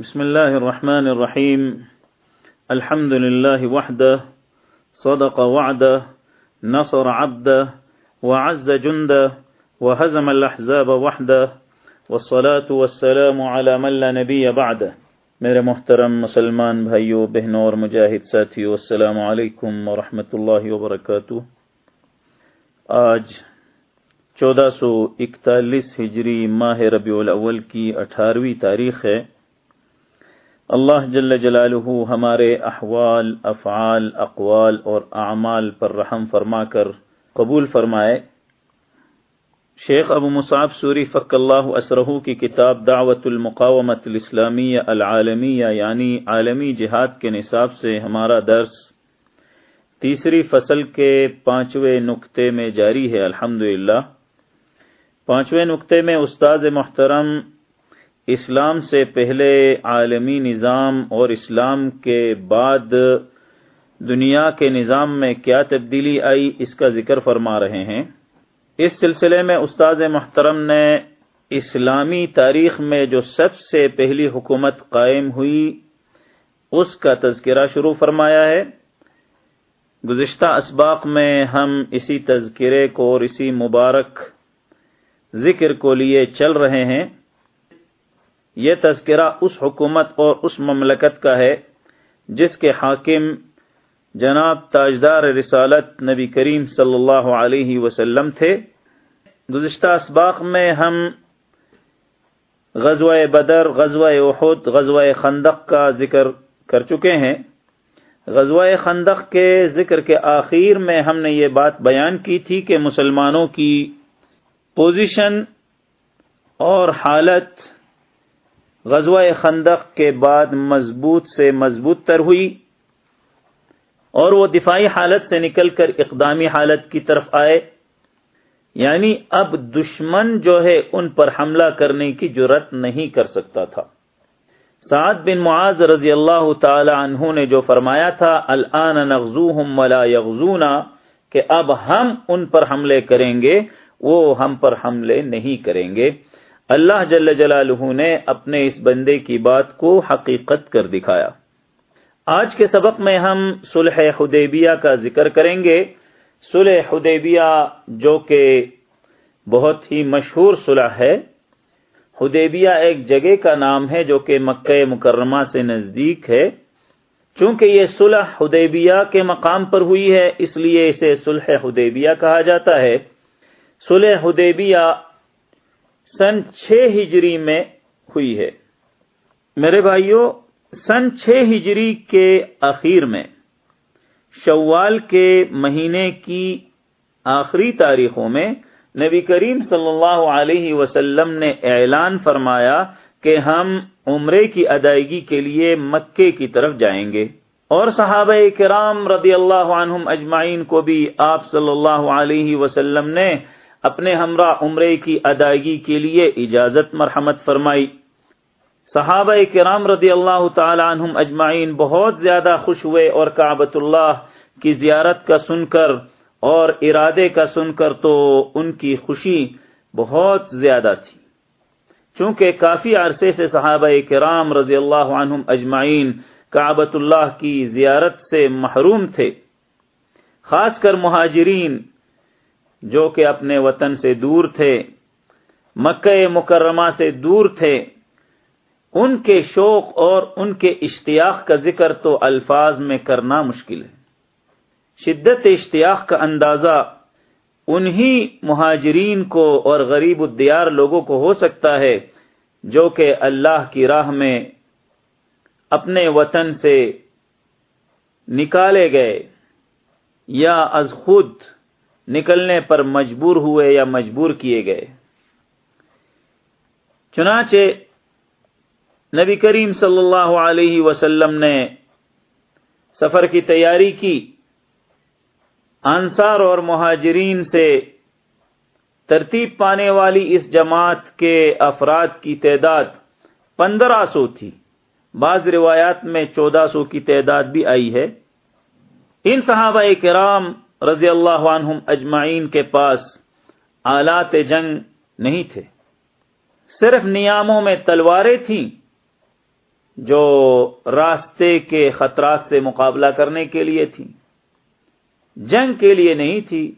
بسم الله الرحمن الرحيم. الحمد لله وحده. صدق وعده. نصر عبده. وعز جنده. وهزم الأحزاب وحده. والصلاة والسلام على من لا نبي بعده. میرے محترم مسلمان بھائیوں بہنوں اور مجاہد ساتھیوں السلام علیکم ورحمۃ اللہ وبرکاتہ. آج چودہ سو اکتالیس ہجری ماہ ربیع الاول کی اٹھارہویں تاریخ ہے. اللہ جل جلالہ ہمارے احوال، افعال، اقوال اور اعمال پر رحم فرما کر قبول فرمائے۔ شیخ ابو مصعب سوری فق اللہ اسرہ کی کتاب دعوت المقامت الاسلامیہ العالمیہ یعنی عالمی جہاد کے نصاب سے ہمارا درس۔ تیسری فصل کے پانچویں نقطے میں جاری ہے الحمد پانچویں نقطے میں استاذ محترم اسلام سے پہلے عالمی نظام اور اسلام کے بعد دنیا کے نظام میں کیا تبدیلی آئی اس کا ذکر فرما رہے ہیں۔ اس سلسلے میں استاذ محترم نے اسلامی تاریخ میں جو سب سے پہلی حکومت قائم ہوئی، اس کا تذکرہ شروع فرمایا ہے۔ گزشتہ اسباق میں ہم اسی تذکرے کو اور اسی مبارک ذکر کو لیے چل رہے ہیں۔ یہ تذکرہ اس حکومت اور اس مملکت کا ہے، جس کے حاکم جناب تاجدار رسالت نبی کریم صلی اللہ علیہ وسلم تھے۔ گزشتہ اسباق میں ہم غزوہ بدر، غزوہ احد، غزوہ خندق کا ذکر کر چکے ہیں۔ غزوہ خندق کے ذکر کے آخر میں ہم نے یہ بات بیان کی تھی کہ مسلمانوں کی پوزیشن اور حالت غزوہ خندق کے بعد مضبوط سے مضبوط تر ہوئی اور وہ دفاعی حالت سے نکل کر اقدامی حالت کی طرف آئے۔ یعنی اب دشمن جو ہے ان پر حملہ کرنے کی جرت نہیں کر سکتا تھا۔ سعد بن معاذ رضی اللہ تعالی عنہ نے جو فرمایا تھا، الان نغزوہم ولا یغزونا کہ اب ہم ان پر حملے کریں گے، وہ ہم پر حملے نہیں کریں گے۔ اللہ جل جلالہ نے اپنے اس بندے کی بات کو حقیقت کر دکھایا۔ آج کے سبق میں ہم صلح حدیبیہ کا ذکر کریں گے۔ صلح حدیبیہ جو کہ بہت ہی مشہور صلح ہے۔ حدیبیہ ایک جگہ کا نام ہے جو کہ مکہ مکرمہ سے نزدیک ہے۔ چونکہ یہ صلح حدیبیہ کے مقام پر ہوئی ہے، اس لیے اسے صلح حدیبیہ کہا جاتا ہے۔ صلح حدیبیہ سن چھ ہجری میں ہوئی ہے۔ میرے بھائیوں سن چھ ہجری کے اخیر میں، شوال کے مہینے کی آخری تاریخوں میں نبی کریم صلی اللہ علیہ وسلم نے اعلان فرمایا کہ ہم عمرے کی ادائیگی کے لیے مکے کی طرف جائیں گے۔ اور صحابہ کرام رضی اللہ عنہم اجمعین کو بھی آپ صلی اللہ علیہ وسلم نے اپنے ہمراہ عمرے کی ادائیگی کے لیے اجازت مرحمت فرمائی۔ صحابہ کرام رضی اللہ تعالی عنہم اجمعین بہت زیادہ خوش ہوئے اور کعبۃ اللہ کی زیارت کا سن کر اور ارادے کا سن کر تو ان کی خوشی بہت زیادہ تھی۔ چونکہ کافی عرصے سے صحابہ کرام رضی اللہ عنہم اجمعین کعبۃ اللہ کی زیارت سے محروم تھے، خاص کر مہاجرین جو کہ اپنے وطن سے دور تھے، مکہ مکرمہ سے دور تھے، ان کے شوق اور ان کے اشتیاق کا ذکر تو الفاظ میں کرنا مشکل ہے۔ شدت اشتیاق کا اندازہ انہی مہاجرین کو اور غریب الدیار لوگوں کو ہو سکتا ہے جو کہ اللہ کی راہ میں اپنے وطن سے نکالے گئے یا از خود نکلنے پر مجبور ہوئے یا مجبور کیے گئے۔ چنانچہ نبی کریم صلی اللہ علیہ وسلم نے سفر کی تیاری کی۔ انصار اور مہاجرین سے ترتیب پانے والی اس جماعت کے افراد کی تعداد پندرہ سو تھی۔ بعض روایات میں چودہ سو کی تعداد بھی آئی ہے۔ ان صحابہ کرام رضی اللہ عنہم اجمعین کے پاس آلات جنگ نہیں تھے۔ صرف نیاموں میں تلواریں تھیں جو راستے کے خطرات سے مقابلہ کرنے کے لیے تھی جنگ کے لیے نہیں تھی،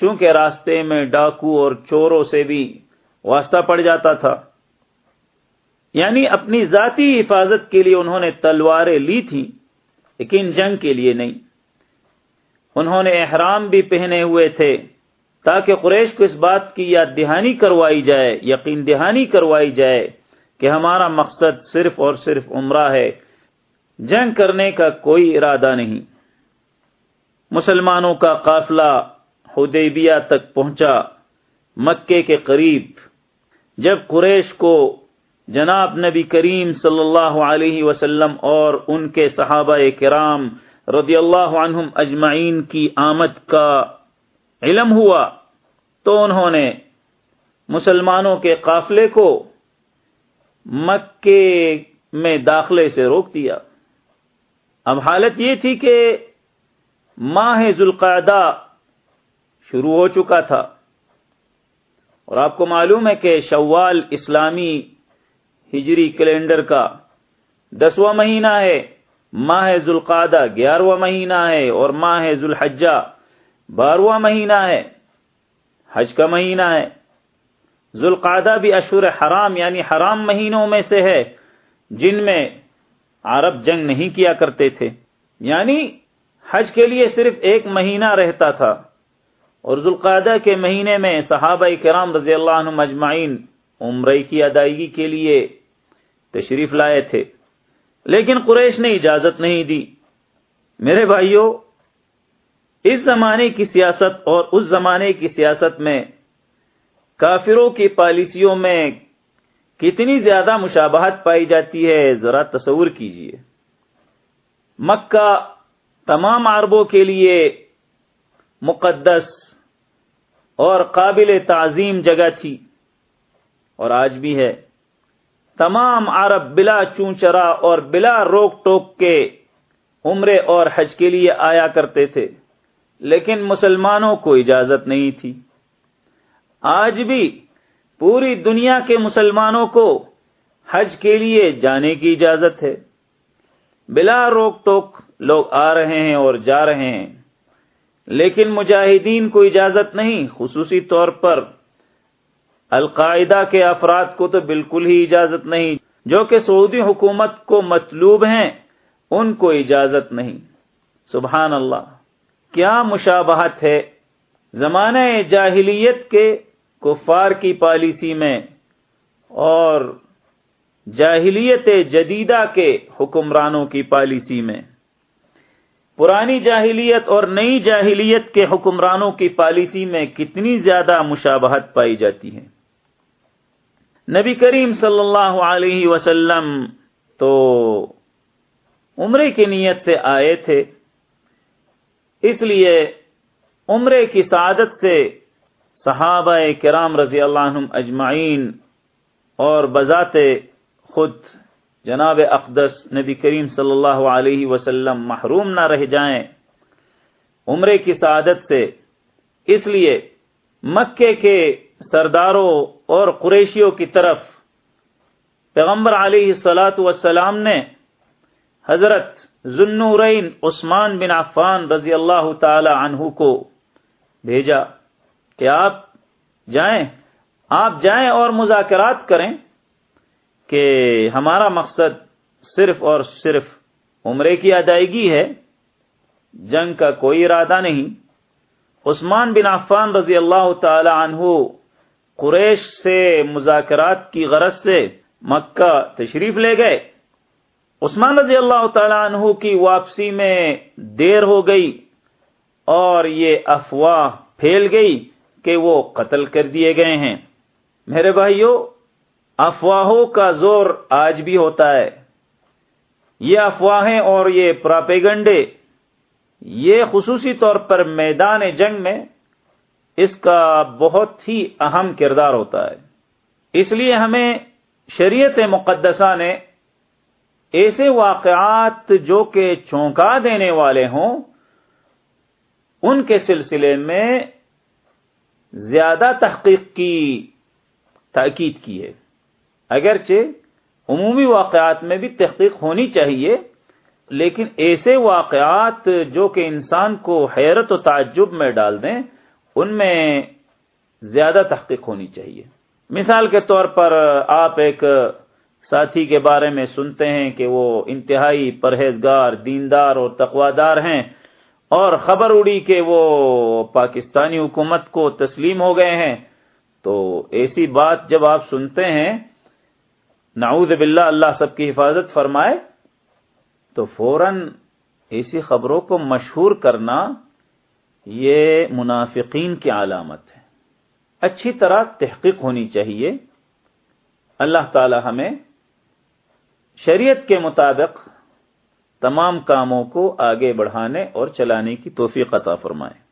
چونکہ راستے میں ڈاکو اور چوروں سے بھی واسطہ پڑ جاتا تھا۔ یعنی اپنی ذاتی حفاظت کے لیے انہوں نے تلواریں لی تھیں، لیکن جنگ کے لیے نہیں۔ انہوں نے احرام بھی پہنے ہوئے تھے تاکہ قریش کو اس بات کی یاد دہانی کروائی جائے، یقین دہانی کروائی جائے کہ ہمارا مقصد صرف اور صرف عمرہ ہے، جنگ کرنے کا کوئی ارادہ نہیں۔ مسلمانوں کا قافلہ حدیبیہ تک پہنچا، مکے کے قریب۔ جب قریش کو جناب نبی کریم صلی اللہ علیہ وسلم اور ان کے صحابہ کرام رضی اللہ عنہم اجمعین کی آمد کا علم ہوا تو انہوں نے مسلمانوں کے قافلے کو مکے میں داخلے سے روک دیا۔ اب حالت یہ تھی کہ ماہ ذوالقعدہ شروع ہو چکا تھا۔ اور آپ کو معلوم ہے کہ شوال اسلامی ہجری کیلنڈر کا دسواں مہینہ ہے۔ ماہ ذوالقادہ گیارہواں مہینہ ہے اور ماہ ذوالحجہ بارہواں مہینہ ہے، حج کا مہینہ ہے۔ ذوالقادہ بھی اشور حرام یعنی حرام مہینوں میں سے ہے، جن میں عرب جنگ نہیں کیا کرتے تھے۔ یعنی حج کے لیے صرف ایک مہینہ رہتا تھا۔ اور ذوالقادہ کے مہینے میں صحابہ کرام رضی اللہ عنہ مجمعین عمرے کی ادائیگی کے لیے تشریف لائے تھے۔ لیکن قریش نے اجازت نہیں دی۔ میرے بھائیوں اس زمانے کی سیاست اور اس زمانے کی سیاست میں کافروں کی پالیسیوں میں کتنی زیادہ مشابہت پائی جاتی ہے، ذرا تصور کیجیے مکہ تمام عربوں کے لیے مقدس اور قابل تعظیم جگہ تھی اور آج بھی ہے۔ تمام عرب بلا چونچرا اور بلا روک ٹوک کے عمرے اور حج کے لیے آیا کرتے تھے، لیکن مسلمانوں کو اجازت نہیں تھی۔ آج بھی پوری دنیا کے مسلمانوں کو حج کے لیے جانے کی اجازت ہے۔ بلا روک ٹوک لوگ آ رہے ہیں اور جا رہے ہیں، لیکن مجاہدین کو اجازت نہیں، خصوصی طور پر القاعدہ کے افراد کو تو بالکل ہی اجازت نہیں۔ جو کہ سعودی حکومت کو مطلوب ہیں، ان کو اجازت نہیں۔ سبحان اللہ کیا مشابہت ہے زمانہ جاہلیت کے کفار کی پالیسی میں اور جاہلیت جدیدہ کے حکمرانوں کی پالیسی میں؟ پرانی جاہلیت اور نئی جاہلیت کے حکمرانوں کی پالیسی میں کتنی زیادہ مشابہت پائی جاتی ہے۔ نبی کریم صلی اللہ علیہ وسلم تو عمرے کی نیت سے آئے تھے۔ اس لیے عمرے کی سعادت سے صحابہ کرام رضی اللہ عنہم اجمعین اور بذات خود جناب اقدس نبی کریم صلی اللہ علیہ وسلم محروم نہ رہ جائیں عمرے کی سعادت سے۔ اس لیے مکے کے سرداروں اور قریشیوں کی طرف پیغمبر علیہ سلاۃ وسلام نے حضرت ذنورین عثمان بن عفان رضی اللہ تعالی عنہ کو بھیجا کہ آپ جائیں آپ جائیں اور مذاکرات کریں۔ کہ ہمارا مقصد صرف اور صرف عمرے کی ادائیگی ہے، جنگ کا کوئی ارادہ نہیں۔ عثمان بن عفان رضی اللہ تعالی عنہ قریش سے مذاکرات کی غرض سے مکہ تشریف لے گئے۔ عثمان رضی اللہ تعالی عنہ کی واپسی میں دیر ہو گئی اور یہ افواہ پھیل گئی کہ وہ قتل کر دیے گئے ہیں۔ میرے بھائیوں افواہوں کا زور آج بھی ہوتا ہے۔ یہ افواہیں اور یہ پراپیگنڈے، یہ خصوصی طور پر میدان جنگ میں اس کا بہت ہی اہم کردار ہوتا ہے۔ اس لیے ہمیں شریعت مقدسہ نے ایسے واقعات جو کہ چونکا دینے والے ہوں، ان کے سلسلے میں زیادہ تحقیق کی تاکید کی ہے۔ اگرچہ عمومی واقعات میں بھی تحقیق ہونی چاہیے، لیکن ایسے واقعات جو کہ انسان کو حیرت و تعجب میں ڈال دیں، ان میں زیادہ تحقیق ہونی چاہیے۔ مثال کے طور پر آپ ایک ساتھی کے بارے میں سنتے ہیں کہ وہ انتہائی پرہیزگار، دیندار اور تقوادار ہیں اور خبر اڑی کہ وہ پاکستانی حکومت کو تسلیم ہو گئے ہیں۔ تو ایسی بات جب آپ سنتے ہیں نعوذ باللہ اللہ سب کی حفاظت فرمائے تو فوراً ایسی خبروں کو مشہور کرنا یہ منافقین کی علامت ہے۔ اچھی طرح تحقیق ہونی چاہیے۔ اللہ تعالی ہمیں شریعت کے مطابق تمام کاموں کو آگے بڑھانے اور چلانے کی توفیق عطا فرمائے۔